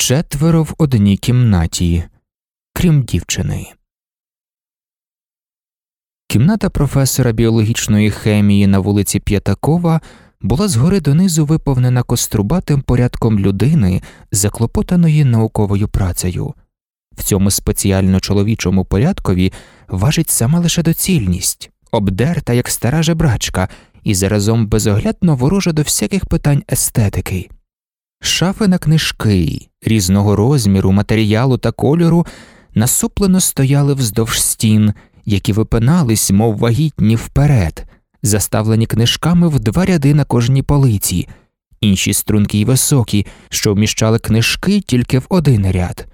четверо в одній кімнаті, крім дівчини. Кімната професора біологічної хемії на вулиці П'ятакова була згори донизу виповнена кострубатим порядком людини, заклопотаної науковою працею. В цьому спеціально чоловічому порядкові важить сама лише доцільність, обдерта як стара жебрачка, і заразом безоглядно ворожа до всяких питань естетики. Шафи на книжки різного розміру, матеріалу та кольору насуплено стояли вздовж стін, які випинались, мов вагітні вперед, заставлені книжками в два ряди на кожній полиці, інші струнки й високі, що вміщали книжки тільки в один ряд.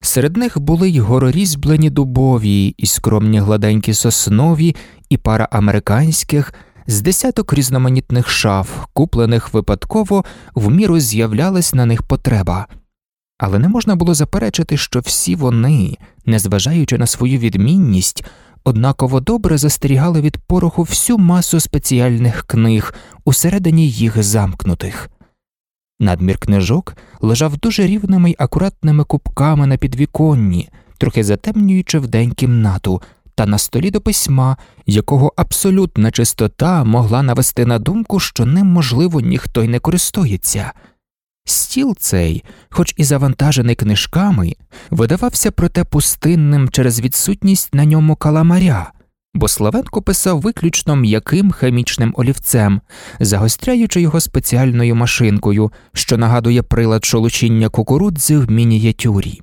Серед них були й горорізьблені дубові, і скромні гладенькі соснові, і пара американських, з десяток різноманітних шаф, куплених випадково, в міру з'являлась на них потреба. Але не можна було заперечити, що всі вони, незважаючи на свою відмінність, однаково добре застерігали від пороху всю масу спеціальних книг усередині їх замкнутих. Надмір книжок лежав дуже рівними й акуратними кубками на підвіконні, трохи затемнюючи вдень кімнату, та на столі до письма, якого абсолютна чистота могла навести на думку, що ним, можливо, ніхто й не користується. Стіл цей, хоч і завантажений книжками, видавався проте пустинним через відсутність на ньому каламаря, бо Славенко писав виключно м'яким хімічним олівцем, загостряючи його спеціальною машинкою, що нагадує прилад шолучіння кукурудзи в мініатюрі.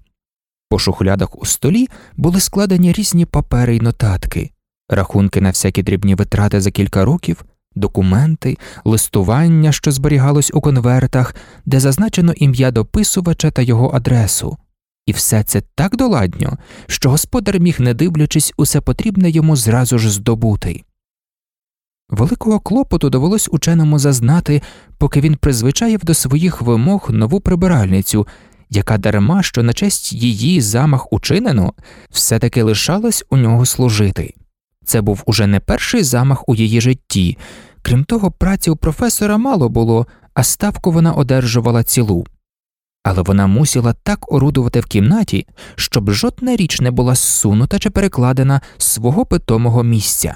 По шухлядах у столі були складені різні папери й нотатки, рахунки на всякі дрібні витрати за кілька років, документи, листування, що зберігалось у конвертах, де зазначено ім'я дописувача та його адресу, і все це так доладньо, що господар міг, не дивлячись, усе потрібне йому зразу ж здобути. Великого клопоту довелось ученому зазнати, поки він призвичаїв до своїх вимог нову прибиральницю, яка дарма що на честь її замах учинено, все таки лишалась у нього служити. Це був уже не перший замах у її житті, крім того, праці у професора мало було, а ставку вона одержувала цілу. Але вона мусила так орудувати в кімнаті, щоб жодна річ не була зсунута чи перекладена з свого питомого місця.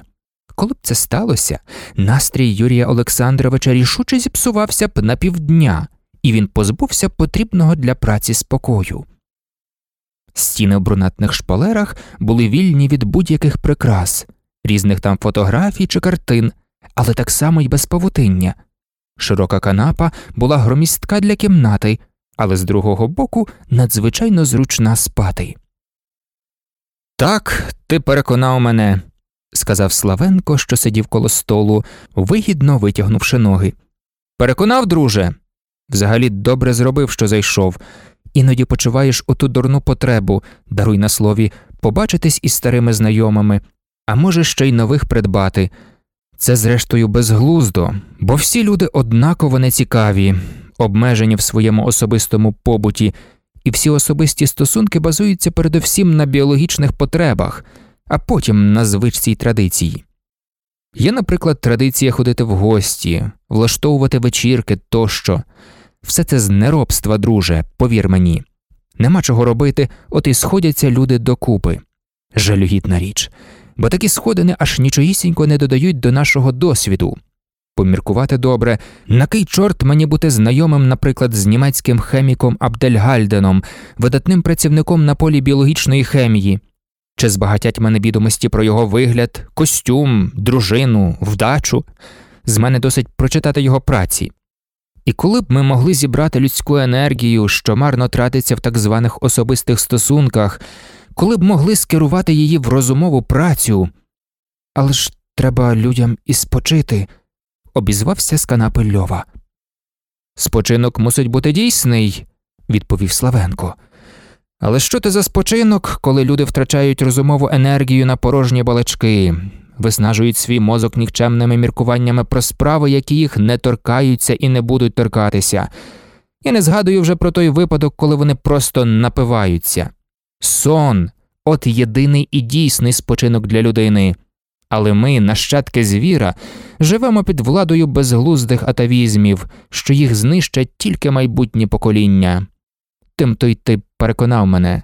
Коли б це сталося, настрій Юрія Олександровича рішуче зіпсувався б на півдня, і він позбувся потрібного для праці спокою. Стіни в брунатних шпалерах були вільні від будь-яких прикрас, різних там фотографій чи картин, але так само й без павутиння. Широка канапа була громістка для кімнати, але з другого боку надзвичайно зручна спати. Так, ти переконав мене, сказав Славенко, що сидів коло столу, вигідно витягнувши ноги. Переконав, друже. Взагалі добре зробив, що зайшов. Іноді почуваєш оту дурну потребу, даруй на слові, побачитись із старими знайомими, а може, ще й нових придбати. Це, зрештою, безглуздо, бо всі люди однаково нецікаві, обмежені в своєму особистому побуті, і всі особисті стосунки базуються передовсім на біологічних потребах, а потім на звичці й традиції. Є, наприклад, традиція ходити в гості, влаштовувати вечірки тощо. Все це з неробства, друже, повір мені. Нема чого робити, от і сходяться люди докупи. Жалюгідна річ, бо такі сходини аж нічогісінько не додають до нашого досвіду. Поміркувати добре, на кий чорт мені бути знайомим, наприклад, з німецьким хеміком Абдельгальденом, видатним працівником на полі біологічної хемії, чи збагатять мене відомості про його вигляд, костюм, дружину, вдачу. З мене досить прочитати його праці. І коли б ми могли зібрати людську енергію, що марно тратиться в так званих особистих стосунках, коли б могли скерувати її в розумову працю, але ж треба людям і спочити, обізвався з канапи Льова. Спочинок мусить бути дійсний, відповів Славенко. Але що це за спочинок, коли люди втрачають розумову енергію на порожні балачки, виснажують свій мозок нікчемними міркуваннями про справи, які їх не торкаються і не будуть торкатися. Я не згадую вже про той випадок, коли вони просто напиваються. Сон от єдиний і дійсний спочинок для людини. Але ми, нащадки звіра, живемо під владою безглуздих атавізмів, що їх знищать тільки майбутні покоління. тим той ти переконав мене.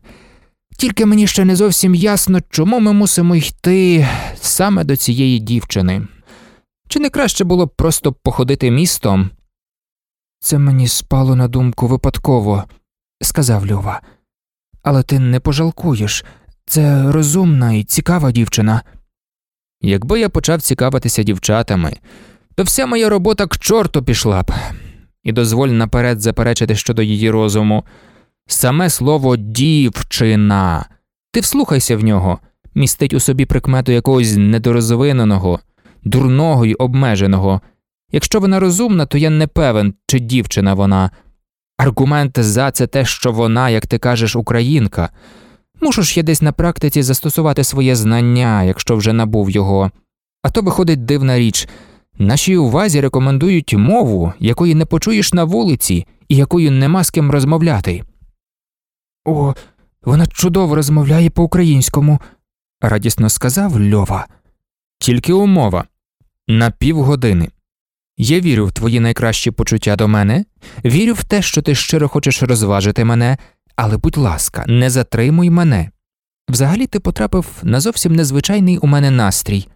Тільки мені ще не зовсім ясно, чому ми мусимо йти саме до цієї дівчини. Чи не краще було б просто походити містом? Це мені спало на думку випадково, сказав Льова. Але ти не пожалкуєш це розумна і цікава дівчина. Якби я почав цікавитися дівчатами, то вся моя робота к чорту пішла б, і дозволь наперед заперечити щодо її розуму. Саме слово дівчина. Ти вслухайся в нього, містить у собі прикмету якогось недорозвиненого, дурного й обмеженого. Якщо вона розумна, то я не певен, чи дівчина вона. Аргумент за це те, що вона, як ти кажеш, українка. Мушу ж я десь на практиці застосувати своє знання, якщо вже набув його. А то виходить дивна річ. Нашій увазі рекомендують мову, якої не почуєш на вулиці і якою нема з ким розмовляти. О, вона чудово розмовляє по українському, радісно сказав Льова. Тільки умова на півгодини. Я вірю в твої найкращі почуття до мене, вірю в те, що ти щиро хочеш розважити мене, але, будь ласка, не затримуй мене. Взагалі ти потрапив на зовсім незвичайний у мене настрій,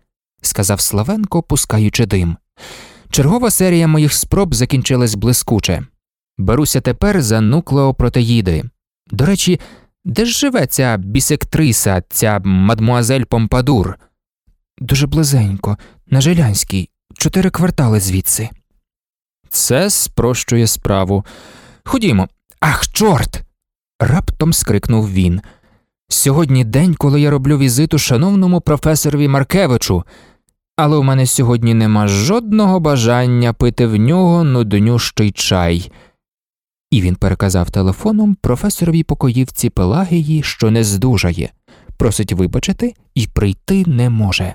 сказав Славенко, пускаючи дим. Чергова серія моїх спроб закінчилась блискуче. Беруся тепер за нуклеопротеїди. До речі, де ж живе ця бісектриса, ця мадмуазель Помпадур? Дуже близенько, на Желянській, чотири квартали звідси. Це спрощує справу. Ходімо. Ах, чорт. раптом скрикнув він. Сьогодні день, коли я роблю візиту шановному професорові Маркевичу, але у мене сьогодні нема жодного бажання пити в нього нуднющий чай. І він переказав телефоном професоровій покоївці Пелагії, що не здужає, просить вибачити і прийти не може.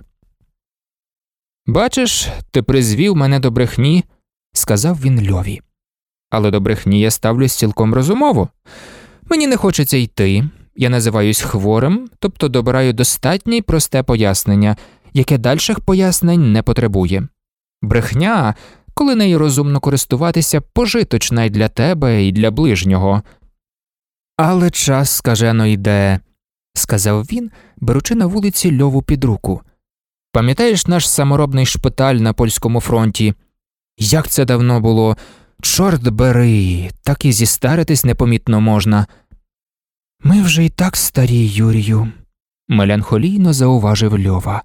Бачиш, ти призвів мене до брехні, сказав він Льові. Але до брехні я ставлюсь цілком розумово. Мені не хочеться йти, я називаюсь хворим, тобто добираю достатнє й просте пояснення, яке дальших пояснень не потребує. Брехня, коли нею розумно користуватися, пожиточна й для тебе і для ближнього. Але час скажено йде, сказав він, беручи на вулиці льову під руку. Пам'ятаєш наш саморобний шпиталь на польському фронті? Як це давно було? Чорт бери, так і зістаритись непомітно можна. Ми вже й так старі, Юрію, меланхолійно зауважив Льова.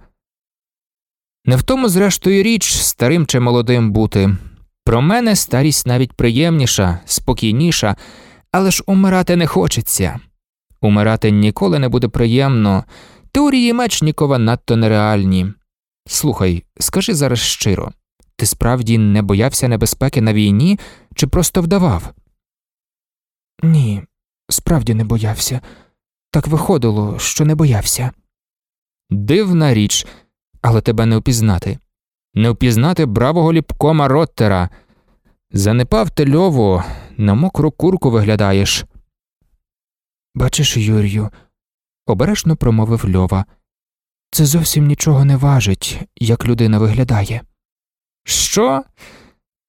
Не в тому, зрештою, річ, старим чи молодим бути. Про мене старість навіть приємніша, спокійніша, але ж умирати не хочеться. Умирати ніколи не буде приємно, теорії Мечнікова надто нереальні. Слухай, скажи зараз щиро ти справді не боявся небезпеки на війні чи просто вдавав? Ні, справді не боявся. Так виходило, що не боявся. Дивна річ, але тебе не впізнати. Не впізнати бравого ліпкома Роттера. Занепав ти льову, на мокру курку виглядаєш. Бачиш, Юрію, обережно промовив Льова. Це зовсім нічого не важить, як людина виглядає. Що?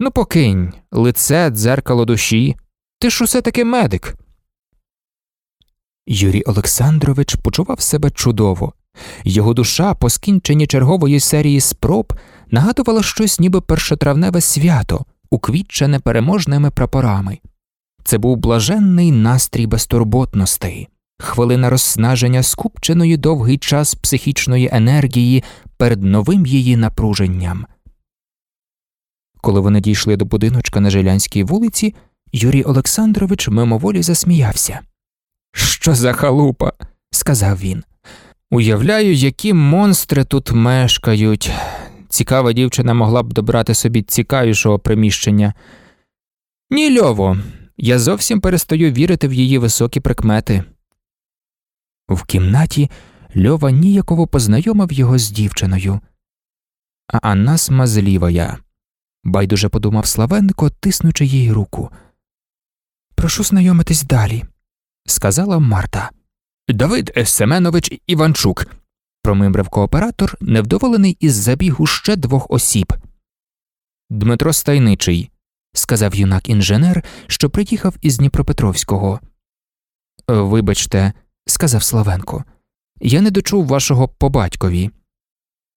Ну, покинь, лице, дзеркало душі. Ти ж усе таки медик. Юрій Олександрович почував себе чудово. Його душа, по скінченні чергової серії спроб, нагадувала щось ніби першотравневе свято, уквітчене переможними прапорами. Це був блаженний настрій безтурботностей, хвилина розснаження скупченої довгий час психічної енергії перед новим її напруженням. Коли вони дійшли до будиночка на Желянській вулиці, Юрій Олександрович мимоволі засміявся. Що за халупа? сказав він. Уявляю, які монстри тут мешкають. Цікава дівчина могла б добрати собі цікавішого приміщення. Ні, Льово, я зовсім перестаю вірити в її високі прикмети. В кімнаті Льова ніяково познайомив його з дівчиною. А Анна смазлівая, байдуже подумав Славенко, тиснучи їй руку. Прошу знайомитись далі, сказала Марта. Давид Семенович Іванчук, промимрив кооператор, невдоволений із забігу ще двох осіб. Дмитро Стайничий, сказав юнак інженер, що приїхав із Дніпропетровського. Вибачте, сказав Славенко, я не дочув вашого по батькові.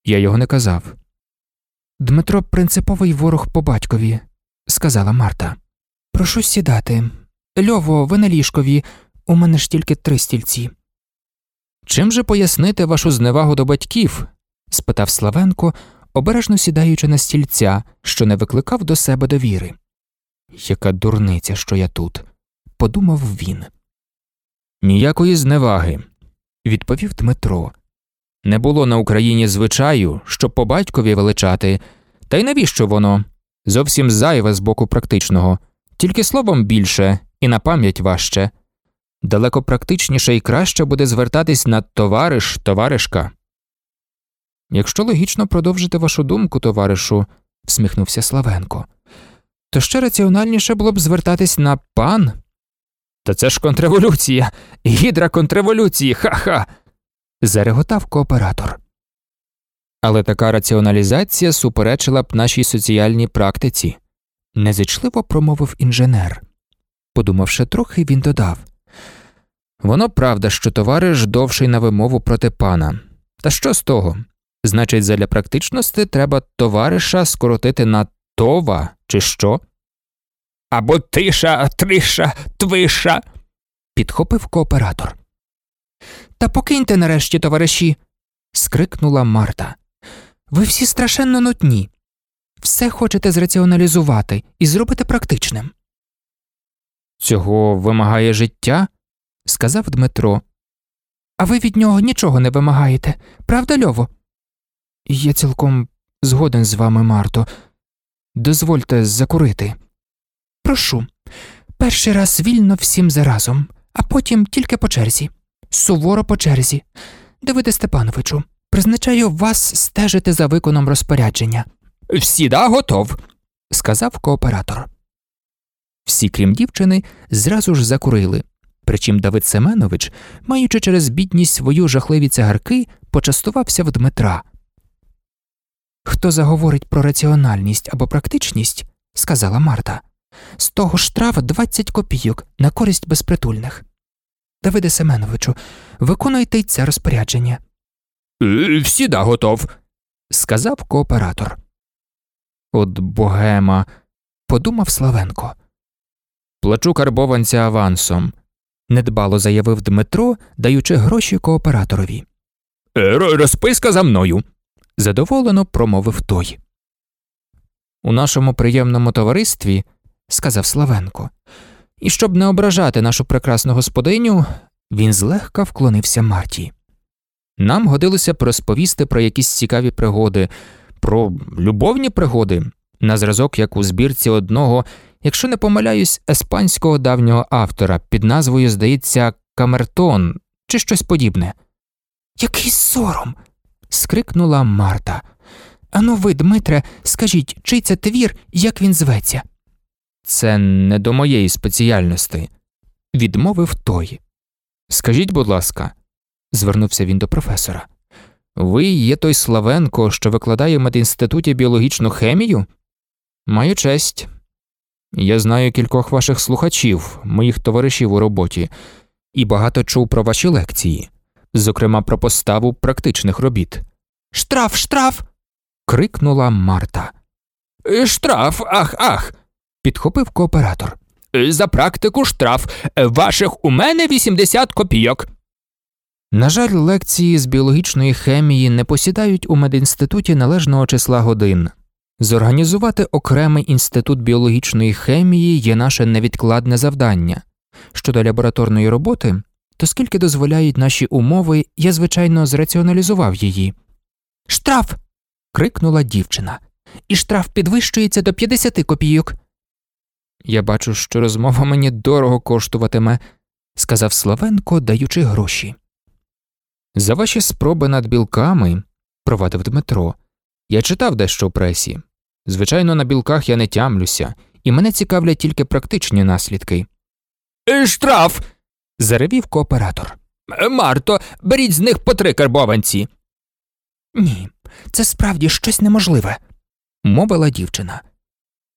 Я його не казав. Дмитро принциповий ворог по батькові, сказала Марта. Прошу сідати. Льово, ви на ліжкові, у мене ж тільки три стільці. Чим же пояснити вашу зневагу до батьків? спитав Славенко, обережно сідаючи на стільця, що не викликав до себе довіри. Яка дурниця, що я тут, подумав він. Ніякої зневаги, відповів Дмитро. Не було на Україні звичаю, щоб по батькові величати, та й навіщо воно? Зовсім зайве з боку практичного, тільки словом більше і на пам'ять важче. Далеко практичніше і краще буде звертатись на товариш, товаришка. Якщо логічно продовжити вашу думку, товаришу, всміхнувся Славенко, то ще раціональніше було б звертатись на пан. Та це ж контрреволюція, гідра контрреволюції, ха-ха. зареготав кооператор. Але така раціоналізація суперечила б нашій соціальній практиці, незичливо промовив інженер. Подумавши трохи, він додав Воно правда, що товариш довший на вимову проти пана. Та що з того? Значить, задля практичності треба товариша скоротити на това, чи що? Або тиша, триша, твиша. підхопив кооператор. Та покиньте нарешті, товариші. скрикнула Марта. Ви всі страшенно нутні. Все хочете зраціоналізувати і зробити практичним. Цього вимагає життя? Сказав Дмитро. А ви від нього нічого не вимагаєте, правда, Льово? Я цілком згоден з вами, Марто. Дозвольте закурити. Прошу. Перший раз вільно всім заразом, а потім тільки по черзі. Суворо по черзі. Давиде Степановичу, призначаю вас стежити за виконом розпорядження. Всіда готов, сказав кооператор. Всі, крім дівчини, зразу ж закурили. Причим Давид Семенович, маючи через бідність свою жахливі цигарки, почастувався в Дмитра. Хто заговорить про раціональність або практичність, сказала Марта, з того штраф 20 копійок на користь безпритульних. Давиде Семеновичу, виконуйте й це розпорядження. «Е, Всіда готов, сказав кооператор. От богема, подумав Славенко. Плачу карбованця авансом, недбало заявив Дмитро, даючи гроші кооператорові. «Е, Розписка за мною, задоволено промовив той. У нашому приємному товаристві, сказав Славенко, і щоб не ображати нашу прекрасну господиню, він злегка вклонився Марті. Нам годилося б розповісти про якісь цікаві пригоди, про любовні пригоди, на зразок як у збірці одного, якщо не помиляюсь, еспанського давнього автора під назвою, здається, Камертон чи щось подібне. Який сором. скрикнула Марта. Ану ви, Дмитре, скажіть, чий це твір, як він зветься? Це не до моєї спеціальності, відмовив той. Скажіть, будь ласка, звернувся він до професора. Ви є той Славенко, що викладає в медінституті біологічну хемію? Маю честь. Я знаю кількох ваших слухачів, моїх товаришів у роботі, і багато чув про ваші лекції, зокрема про поставу практичних робіт. Штраф, штраф. крикнула Марта. «Е, штраф, ах, ах. підхопив кооператор. «Е, За практику штраф. Е, ваших у мене 80 копійок. На жаль, лекції з біологічної хемії не посідають у медінституті належного числа годин. Зорганізувати окремий інститут біологічної хемії є наше невідкладне завдання. Щодо лабораторної роботи, то скільки дозволяють наші умови, я, звичайно, зраціоналізував її. Штраф. крикнула дівчина. І штраф підвищується до 50 копійок. Я бачу, що розмова мені дорого коштуватиме, сказав Славенко, даючи гроші. За ваші спроби над білками, провадив Дмитро, я читав дещо у пресі. Звичайно, на білках я не тямлюся, і мене цікавлять тільки практичні наслідки. «Е, Штраф. заревів кооператор. «Е, Марто, беріть з них по три карбованці. Ні, це справді щось неможливе, мовила дівчина.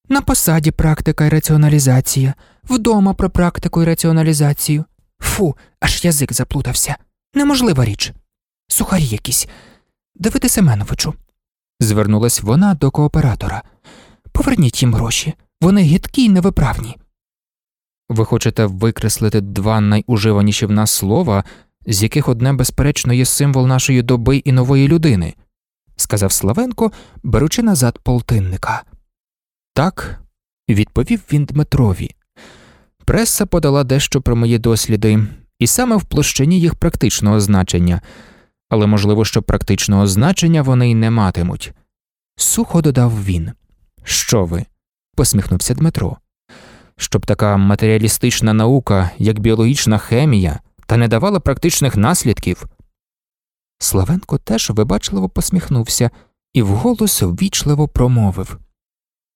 На посаді практика і раціоналізація, вдома про практику і раціоналізацію. Фу, аж язик заплутався. Неможлива річ. Сухарі якісь. Давиде Семеновичу. Звернулась вона до кооператора. Поверніть їм гроші, вони гидкі й невиправні. Ви хочете викреслити два найуживаніші в нас слова, з яких одне, безперечно, є символ нашої доби і нової людини, сказав Славенко, беручи назад полтинника. Так, відповів він Дмитрові. Преса подала дещо про мої досліди, і саме в площині їх практичного значення, але можливо, що практичного значення вони й не матимуть. Сухо додав він. Що ви? посміхнувся Дмитро. Щоб така матеріалістична наука, як біологічна хемія, та не давала практичних наслідків. Славенко теж вибачливо посміхнувся і вголос ввічливо промовив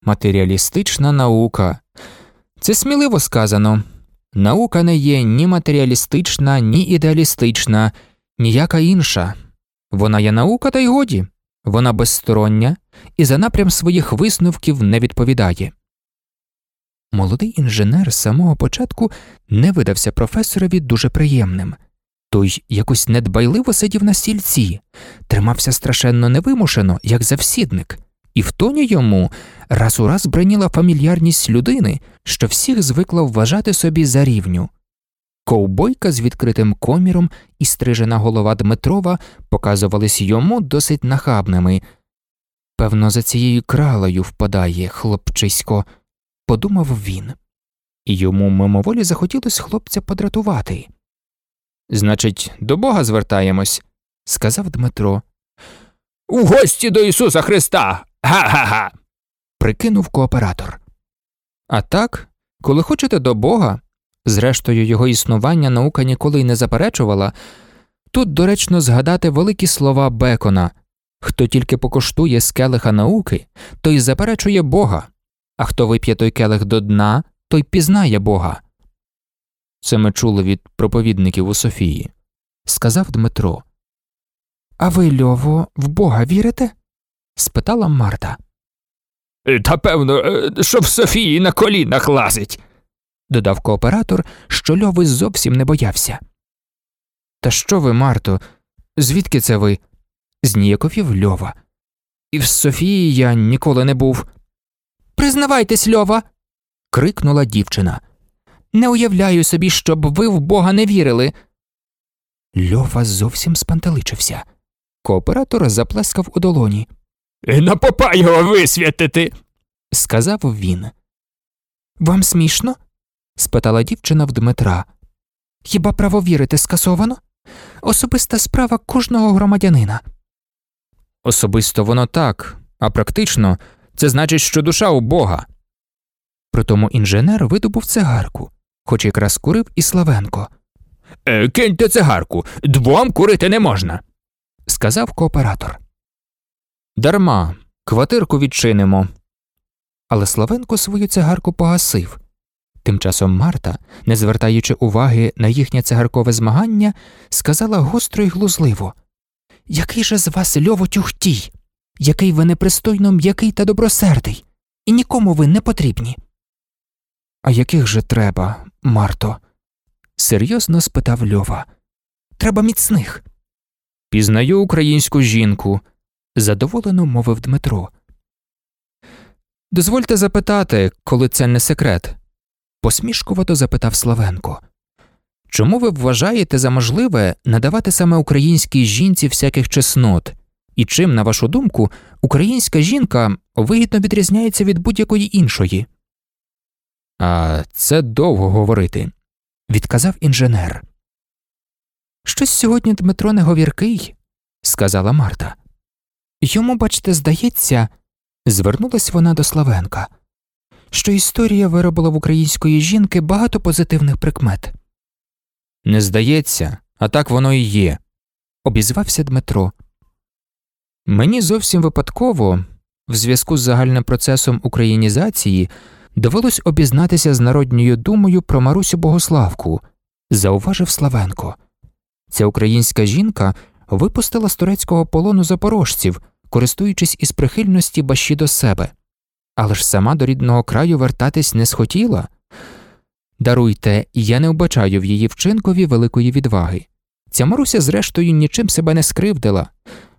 Матеріалістична наука. Це сміливо сказано. Наука не є ні матеріалістична, ні ідеалістична, ніяка інша. Вона є наука, та й годі, вона безстороння і за напрям своїх висновків не відповідає. Молодий інженер з самого початку не видався професорові дуже приємним. Той якось недбайливо сидів на стільці, тримався страшенно невимушено, як завсідник, і в тоні йому раз у раз браніла фамільярність людини, що всіх звикла вважати собі за рівню. Ковбойка з відкритим коміром і стрижена голова Дмитрова показувались йому досить нахабними. Певно, за цією кралею впадає хлопчисько, подумав він, і йому мимоволі захотілося хлопця подратувати. Значить, до Бога звертаємось, сказав Дмитро. У гості до Ісуса Христа. Га-га-га. прикинув кооператор. А так, коли хочете до Бога, зрештою його існування наука ніколи й не заперечувала, тут доречно згадати великі слова Бекона хто тільки покоштує з келиха науки, той заперечує Бога, а хто вип'є той келих до дна, той пізнає Бога. Це ми чули від проповідників у Софії, сказав Дмитро. А ви, Льово, в Бога вірите? спитала Марта. Та певно, е, що в Софії на колінах лазить. Додав кооператор, що Льови зовсім не боявся. Та що ви, Марто, звідки це ви? зніяковів Льова. І в Софії я ніколи не був. Признавайтесь, Льова. крикнула дівчина. Не уявляю собі, щоб ви в Бога не вірили. Льова зовсім спантеличився. Кооператор заплескав у долоні. На попа його висвятити. сказав він. Вам смішно? Спитала дівчина в Дмитра. Хіба право вірити скасовано? Особиста справа кожного громадянина. Особисто воно так, а практично це значить, що душа у Бога. Притому інженер видобув цигарку, хоч якраз курив і Славенко. Е, киньте цигарку, двом курити не можна. сказав кооператор. Дарма, квартирку відчинимо. Але Славенко свою цигарку погасив. Тим часом Марта, не звертаючи уваги на їхнє цигаркове змагання, сказала гостро й глузливо Який же з вас льово тюхтій? Який ви непристойно м'який та добросердий, і нікому ви не потрібні. А яких же треба, Марто? серйозно спитав Льова. Треба міцних. Пізнаю українську жінку, задоволено мовив Дмитро. Дозвольте запитати, коли це не секрет, посмішкувато запитав Славенко. Чому ви вважаєте за можливе надавати саме українській жінці всяких чеснот? І чим, на вашу думку, українська жінка вигідно відрізняється від будь-якої іншої? А це довго говорити, відказав інженер. Щось сьогодні Дмитро неговіркий, сказала Марта. Йому, бачте, здається, звернулась вона до Славенка, що історія виробила в української жінки багато позитивних прикмет. Не здається, а так воно і є, обізвався Дмитро. Мені зовсім випадково, в зв'язку з загальним процесом українізації, довелось обізнатися з народньою думою про Марусю Богославку, зауважив Славенко. Ця українська жінка випустила з турецького полону запорожців, користуючись із прихильності бащі до себе, але ж сама до рідного краю вертатись не схотіла. Даруйте, я не вбачаю в її вчинкові великої відваги. Ця Маруся, зрештою, нічим себе не скривдила.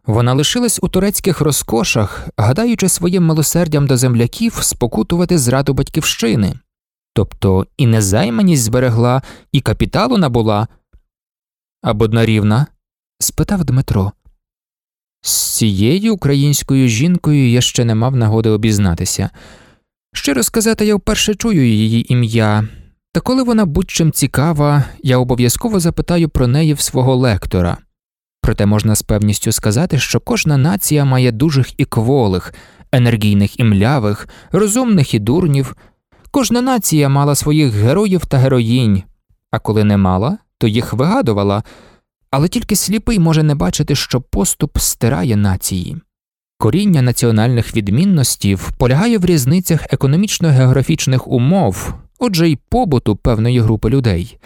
Вона лишилась у турецьких розкошах, гадаючи своїм милосердям до земляків спокутувати зраду батьківщини. Тобто і незайманість зберегла, і капіталу набула. Або однорівна? спитав Дмитро. З цією українською жінкою я ще не мав нагоди обізнатися. Щиро сказати, я вперше чую її ім'я, та коли вона будь-чим цікава, я обов'язково запитаю про неї в свого лектора. Проте можна з певністю сказати, що кожна нація має дужих і кволих, енергійних і млявих, розумних і дурнів. Кожна нація мала своїх героїв та героїнь, а коли не мала, то їх вигадувала, але тільки сліпий може не бачити, що поступ стирає нації. Коріння національних відмінностів полягає в різницях економічно-географічних умов, отже й побуту певної групи людей.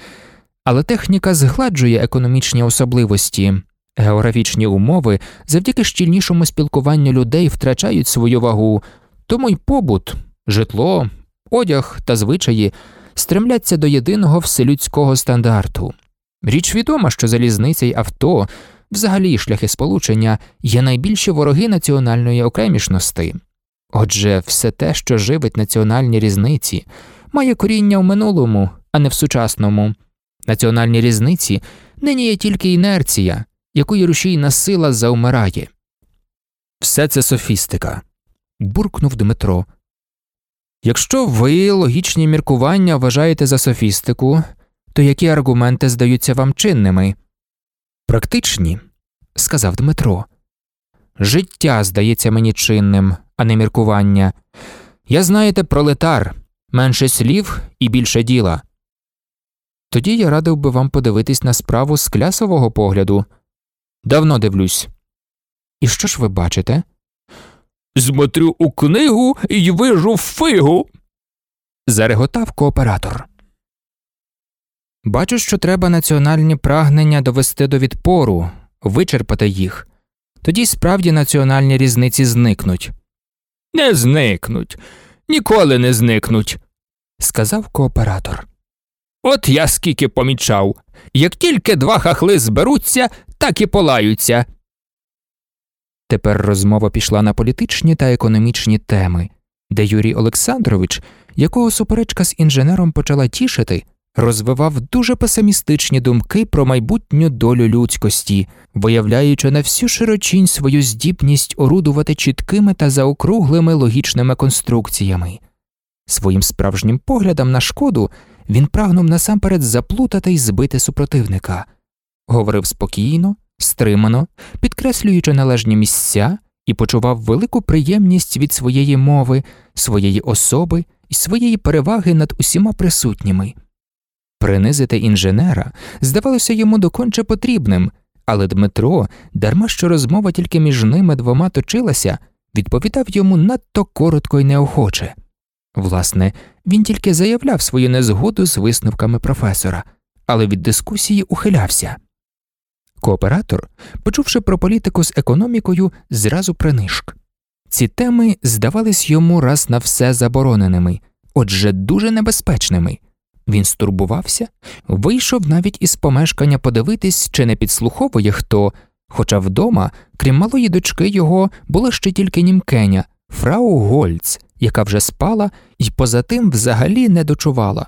Але техніка згладжує економічні особливості, географічні умови завдяки щільнішому спілкуванню людей втрачають свою вагу, тому й побут, житло, одяг та звичаї стремляться до єдиного вселюдського стандарту. Річ відома, що залізниця й авто, взагалі шляхи сполучення, є найбільші вороги національної окремішності. Отже, все те, що живить національні різниці, має коріння в минулому, а не в сучасному. Національні різниці нині є тільки інерція, якою рушійна сила заумирає. Все це софістика, буркнув Дмитро. Якщо ви логічні міркування вважаєте за софістику, то які аргументи здаються вам чинними? Практичні, сказав Дмитро. Життя здається мені чинним, а не міркування. Я знаєте, пролетар, менше слів і більше діла. Тоді я радив би вам подивитись на справу з клясового погляду. Давно дивлюсь. І що ж ви бачите? Смотрю у книгу і вижу фигу. зареготав кооператор. Бачу, що треба національні прагнення довести до відпору, вичерпати їх. Тоді справді національні різниці зникнуть, Не зникнуть, ніколи не зникнуть. сказав кооператор. От я скільки помічав. Як тільки два хахли зберуться, так і полаються. Тепер розмова пішла на політичні та економічні теми, де Юрій Олександрович, якого суперечка з інженером почала тішити, розвивав дуже песимістичні думки про майбутню долю людськості, виявляючи на всю широчінь свою здібність орудувати чіткими та заокруглими логічними конструкціями. Своїм справжнім поглядом на шкоду він прагнув насамперед заплутати й збити супротивника, говорив спокійно, стримано, підкреслюючи належні місця, і почував велику приємність від своєї мови, своєї особи і своєї переваги над усіма присутніми. Принизити інженера здавалося йому доконче потрібним, але Дмитро, дарма що розмова тільки між ними двома точилася, відповідав йому надто коротко й неохоче. Власне, він тільки заявляв свою незгоду з висновками професора, але від дискусії ухилявся. Кооператор, почувши про політику з економікою, зразу принишк. Ці теми здавались йому раз на все забороненими, отже, дуже небезпечними. Він стурбувався, вийшов навіть із помешкання подивитись, чи не підслуховує хто, хоча вдома, крім малої дочки його, була ще тільки німкеня, фрау Гольц, яка вже спала і поза тим взагалі не дочувала.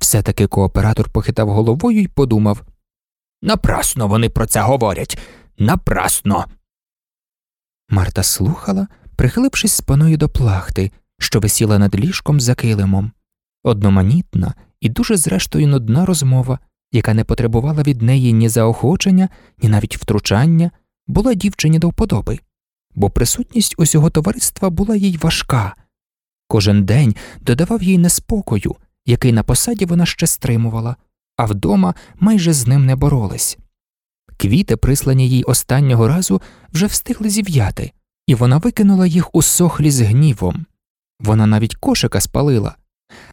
Все таки кооператор похитав головою і подумав Напрасно вони про це говорять. Напрасно. Марта слухала, прихилившись спиною до плахти, що висіла над ліжком за килимом. Одноманітна і дуже зрештою нудна розмова, яка не потребувала від неї ні заохочення, ні навіть втручання, була дівчині до вподоби, бо присутність усього товариства була їй важка. Кожен день додавав їй неспокою, який на посаді вона ще стримувала, а вдома майже з ним не боролись. Квіти, прислані їй останнього разу, вже встигли зів'яти, і вона викинула їх у сохлі з гнівом. Вона навіть кошика спалила,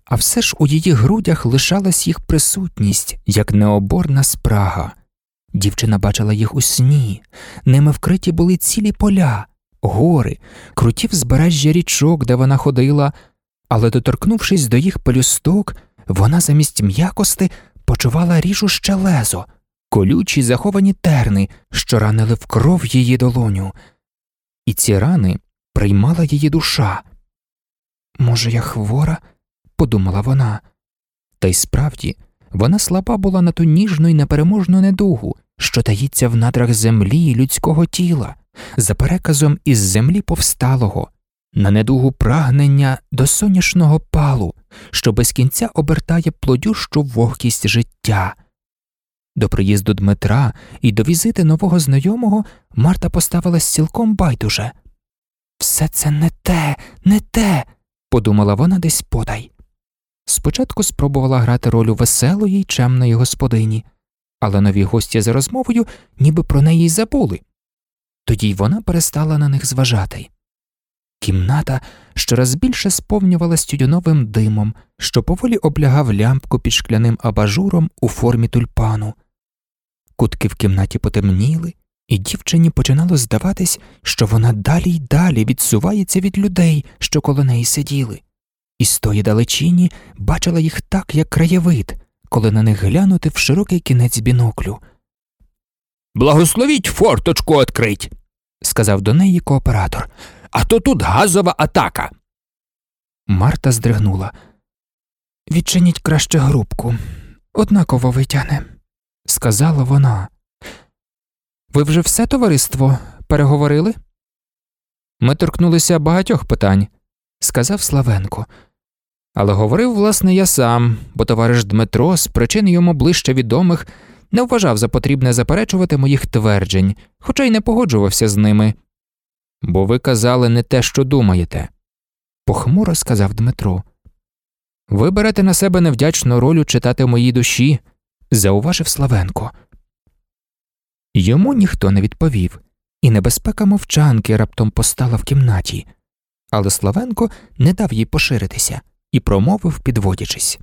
а все ж у її грудях лишалась їх присутність, як необорна спрага. Дівчина бачила їх у сні, ними вкриті були цілі поля, гори, круті взбережжя річок, де вона ходила, але, доторкнувшись до їх пелюсток, вона замість м'якости почувала ріжуще лезо, колючі заховані терни, що ранили в кров її долоню. І ці рани приймала її душа. Може, я хвора? Подумала вона. Та й справді, вона слаба була на ту ніжну і непереможну недугу, що таїться в надрах землі і людського тіла, за переказом із землі повсталого, на недугу прагнення до сонячного палу, що без кінця обертає плодющу вогкість життя. До приїзду Дмитра і до візити нового знайомого Марта поставилась цілком байдуже. Все це не те, не те, подумала вона десь подай. Спочатку спробувала грати роль веселої й чемної господині, але нові гості за розмовою ніби про неї й забули. Тоді й вона перестала на них зважати. Кімната щораз більше сповнювалась тюдюновим димом, що поволі облягав лямпку під шкляним абажуром у формі тюльпану. Кутки в кімнаті потемніли, і дівчині починало здаватись, що вона далі й далі відсувається від людей, що коло неї сиділи, і з тої далечині бачила їх так, як краєвид, коли на них глянути в широкий кінець біноклю. Благословіть форточку відкрить, сказав до неї кооператор. а то тут газова атака. Марта здригнула. Відчиніть краще грубку, однаково витягне, сказала вона. Ви вже все товариство переговорили? Ми торкнулися багатьох питань, сказав Славенко. Але говорив, власне, я сам, бо товариш Дмитро з причин йому ближче відомих не вважав за потрібне заперечувати моїх тверджень, хоча й не погоджувався з ними. Бо ви казали не те, що думаєте, похмуро сказав Дмитро. Ви берете на себе невдячну роль читати моїй душі, зауважив Славенко. Йому ніхто не відповів, і небезпека мовчанки раптом постала в кімнаті, але Славенко не дав їй поширитися і промовив, підводячись.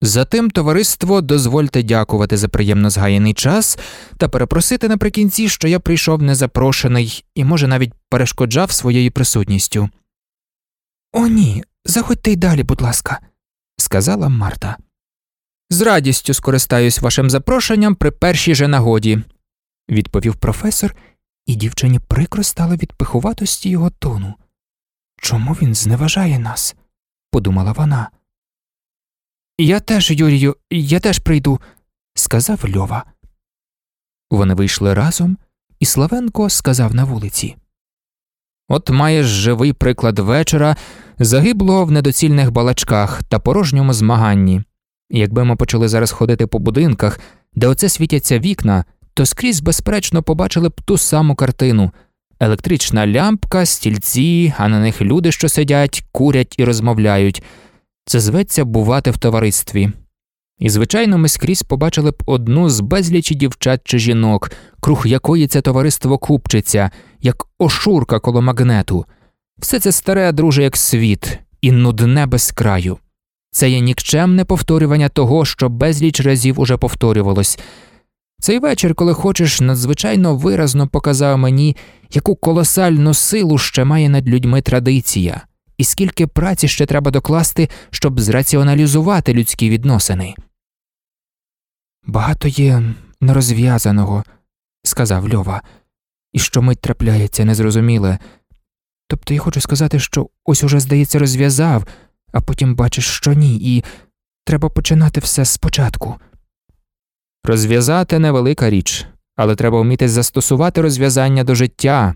Затим, товариство, дозвольте дякувати за приємно згаяний час та перепросити наприкінці, що я прийшов незапрошений і, може, навіть перешкоджав своєю присутністю. О, ні, заходьте й далі, будь ласка, сказала Марта. З радістю скористаюсь вашим запрошенням при першій же нагоді, відповів професор, і дівчині прикро стало від пихуватості його тону. Чому він зневажає нас? подумала вона. Я теж, Юрію, я теж прийду, сказав Льова. Вони вийшли разом, і Славенко сказав на вулиці. От маєш живий приклад вечора, загиблого в недоцільних балачках та порожньому змаганні. Якби ми почали зараз ходити по будинках, де оце світяться вікна, то скрізь, безперечно, побачили б ту саму картину електрична лямпка, стільці, а на них люди, що сидять, курять і розмовляють. Це зветься бувати в товаристві. І, звичайно, ми скрізь побачили б одну з безлічі дівчат чи жінок, круг якої це товариство купчиться, як ошурка коло магнету. Все це старе, друже, як світ, і нудне без краю. Це є нікчемне повторювання того, що безліч разів уже повторювалось. Цей вечір, коли хочеш, надзвичайно виразно показав мені, яку колосальну силу ще має над людьми традиція, і скільки праці ще треба докласти, щоб зраціоналізувати людські відносини. Багато є нерозв'язаного, сказав Льова, і що мить трапляється незрозуміле. Тобто я хочу сказати, що ось уже, здається, розв'язав, а потім бачиш, що ні, і треба починати все спочатку. Розв'язати невелика річ, але треба вміти застосувати розв'язання до життя.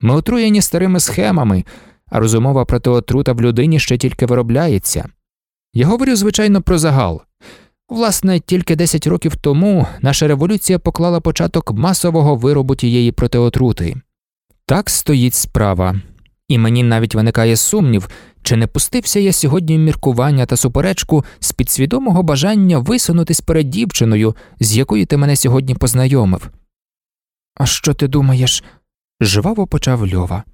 Ми отруєні старими схемами, а розумова проти отрута в людині ще тільки виробляється. Я говорю, звичайно, про загал. Власне, тільки 10 років тому наша революція поклала початок масового виробу тієї протиотрути. Так стоїть справа, і мені навіть виникає сумнів, чи не пустився я сьогодні міркування та суперечку з підсвідомого бажання висунутись перед дівчиною, з якою ти мене сьогодні познайомив. А що ти думаєш? жваво почав Льова.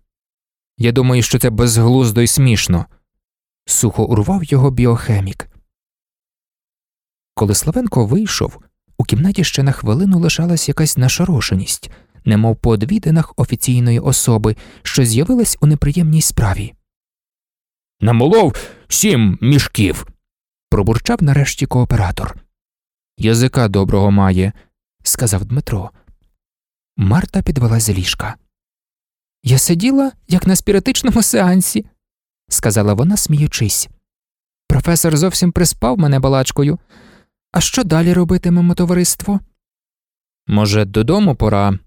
Я думаю, що це безглуздо і смішно. Сухо урвав його біохемік. Коли Славенко вийшов, у кімнаті ще на хвилину лишалась якась нашорошеність, немов по одвідинах офіційної особи, що з'явилась у неприємній справі. Намолов сім мішків, пробурчав нарешті кооператор. Язика доброго має, сказав Дмитро. Марта підвелась з ліжка. Я сиділа, як на спіритичному сеансі, сказала вона, сміючись. Професор зовсім приспав мене балачкою. А що далі робитимемо товариство? Може, додому пора?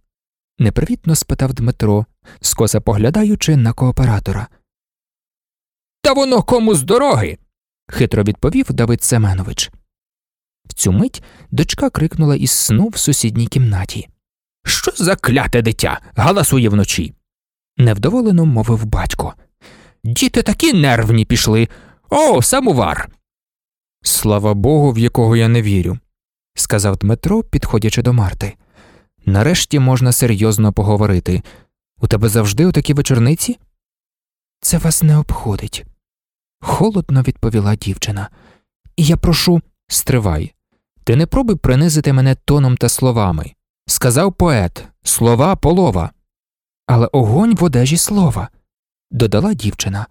Непривітно спитав Дмитро, скоса поглядаючи на кооператора. Та воно кому з дороги. хитро відповів Давид Семенович. В цю мить дочка крикнула із сну в сусідній кімнаті. Що за кляте дитя галасує вночі? Невдоволено мовив батько. Діти такі нервні пішли. О, самовар. Слава Богу, в якого я не вірю, сказав Дмитро, підходячи до Марти. Нарешті можна серйозно поговорити. У тебе завжди отакі вечорниці? Це вас не обходить. Холодно відповіла дівчина. І я прошу, стривай. Ти не пробуй принизити мене тоном та словами. Сказав поет слова полова. Але огонь в одежі слова, додала дівчина.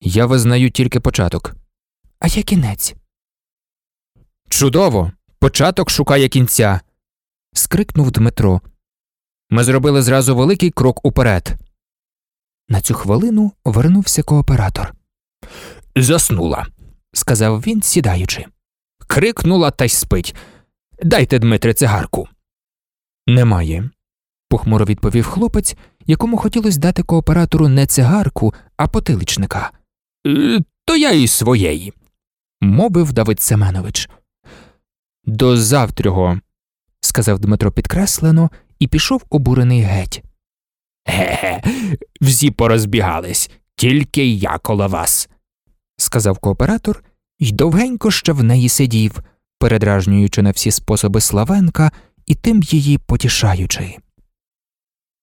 Я визнаю тільки початок. А я кінець. Чудово. Початок шукає кінця. Скрикнув Дмитро. Ми зробили зразу великий крок уперед. На цю хвилину вернувся кооператор, Заснула. сказав він, сідаючи. Крикнула та й спить. Дайте, Дмитре, цигарку. Немає. похмуро відповів хлопець, якому хотілося дати кооператору не цигарку, а потиличника, «Е, То я і своєї. мовив Давид Семенович. До завтрього, сказав Дмитро підкреслено і пішов обурений геть. Ге-ге, всі порозбігались, тільки я коло вас. сказав кооператор й довгенько ще в неї сидів, передражнюючи на всі способи Славенка і тим її потішаючи.